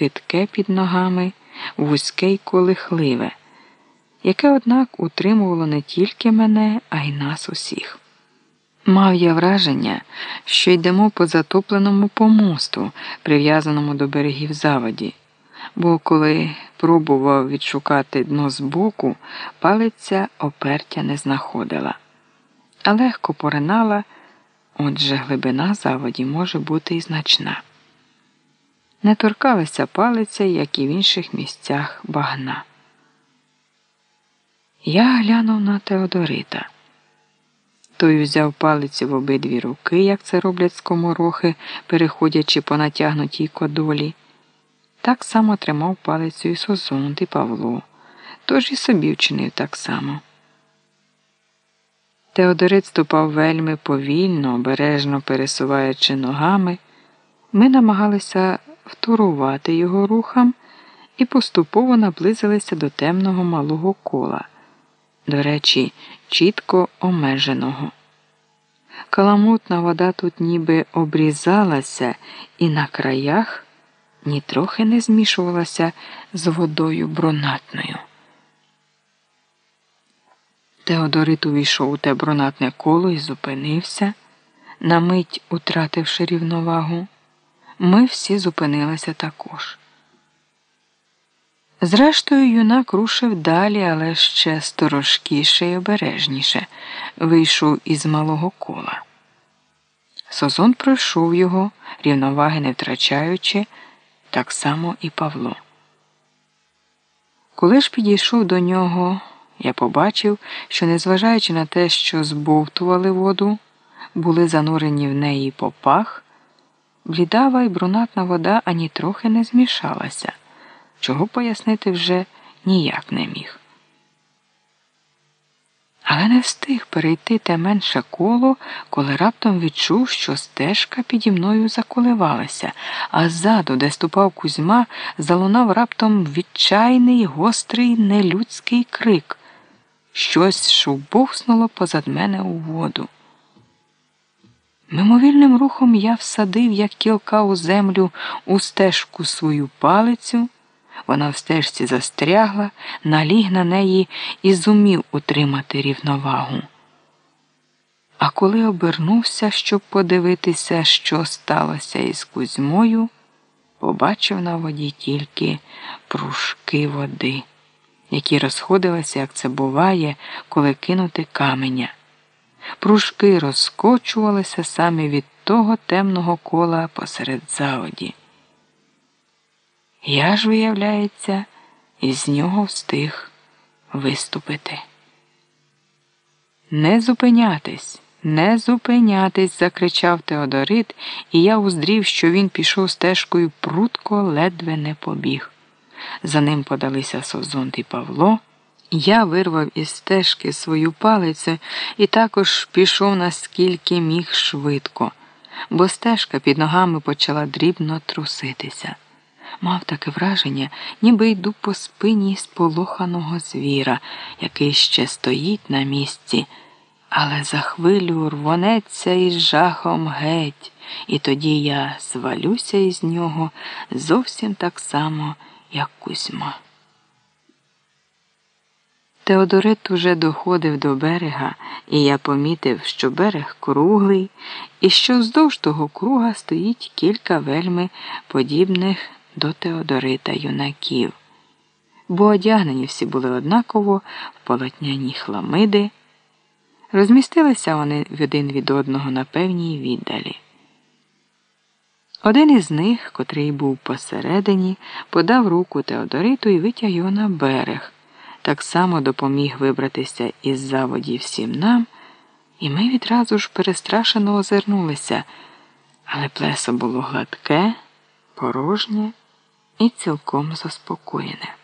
хитке під ногами, вузьке й колихливе, яке, однак, утримувало не тільки мене, а й нас усіх. Мав я враження, що йдемо по затопленому помосту, прив'язаному до берегів заводі, бо коли пробував відшукати дно збоку, палиця опертя не знаходила, а легко поринала, отже глибина заводі може бути і значна. Не торкалася палиця, як і в інших місцях багна. Я глянув на Теодорита. Той взяв палицю в обидві руки, як це роблять скоморохи, переходячи по натягнутій кодолі. Так само тримав палицю і Созонт, і Павло, тож і собі вчинив так само. Теодорит ступав вельми повільно, обережно пересуваючи ногами. Ми намагалися втурувати його рухам і поступово наблизилися до темного малого кола до речі, чітко омеженого. Каламутна вода тут ніби обрізалася і на краях нітрохи не змішувалася з водою бронатною. Теодорит увійшов у те бронатне коло і зупинився, на мить утративши рівновагу. Ми всі зупинилися також. Зрештою, юнак рушив далі, але ще сторожкіше й обережніше вийшов із малого кола. Созон пройшов його, рівноваги не втрачаючи, так само і Павло. Коли ж підійшов до нього, я побачив, що, незважаючи на те, що збовтували воду, були занурені в неї попах, блідава і брунатна вода ані трохи не змішалася чого пояснити вже ніяк не міг. Але не встиг перейти те менше коло, коли раптом відчув, що стежка піді мною заколивалася, а ззаду, де ступав Кузьма, залунав раптом відчайний, гострий, нелюдський крик. Щось шубовснуло позад мене у воду. Мимовільним рухом я всадив, як кілка у землю, у стежку свою палицю. Вона в стежці застрягла, наліг на неї і зумів утримати рівновагу. А коли обернувся, щоб подивитися, що сталося із Кузьмою, побачив на воді тільки пружки води, які розходилися, як це буває, коли кинути каменя. Пружки розкочувалися саме від того темного кола посеред заводі. Я ж, виявляється, із нього встиг виступити. Не зупинятись, не зупинятись, закричав Теодорит, і я уздрів, що він пішов стежкою прутко, ледве не побіг. За ним подалися Созонт і Павло. Я вирвав із стежки свою палицю і також пішов наскільки міг швидко, бо стежка під ногами почала дрібно труситися мав таке враження, ніби йду по спині сполоханого звіра, який ще стоїть на місці, але за хвилю рвонеться із жахом геть, і тоді я звалюся із нього зовсім так само, як Кузьма. Теодорит уже доходив до берега, і я помітив, що берег круглий, і що вздовж того круга стоїть кілька вельми подібних до Теодорита юнаків, бо одягнені всі були однаково в полотняні хламиди. Розмістилися вони один від одного на певній віддалі. Один із них, котрий був посередині, подав руку Теодориту і витяг його на берег, так само допоміг вибратися із заводі всім нам, і ми відразу ж перестрашено озирнулися, але плесо було гладке, порожнє і цілком заспокоєне.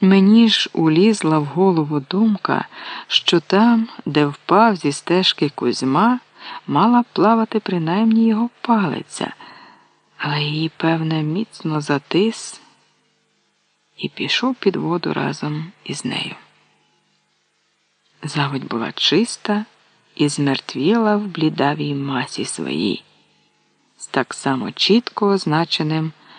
Мені ж улізла в голову думка, що там, де впав зі стежки Кузьма, мала плавати принаймні його палиця, але її, певне, міцно затис і пішов під воду разом із нею. Заводь була чиста і змертвіла в блідавій масі своїй. з так само чітко означеним